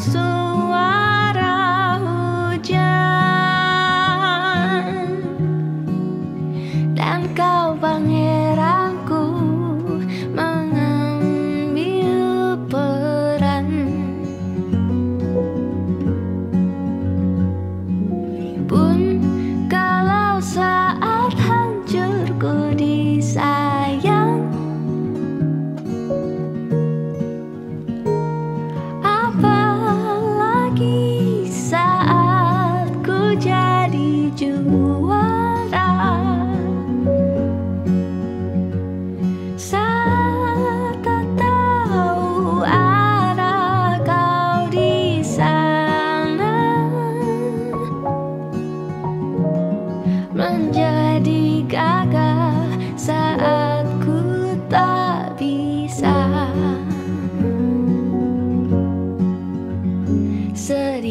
so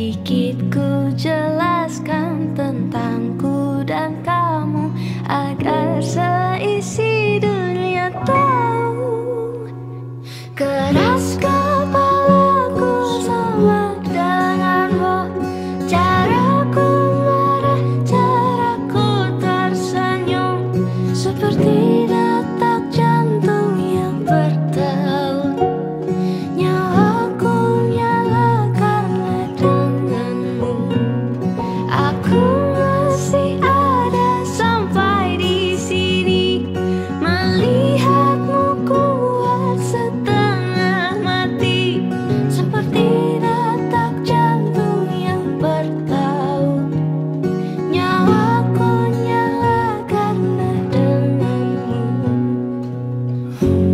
Sedikit ku jelaskan tentangku dan kamu Agar seisi you.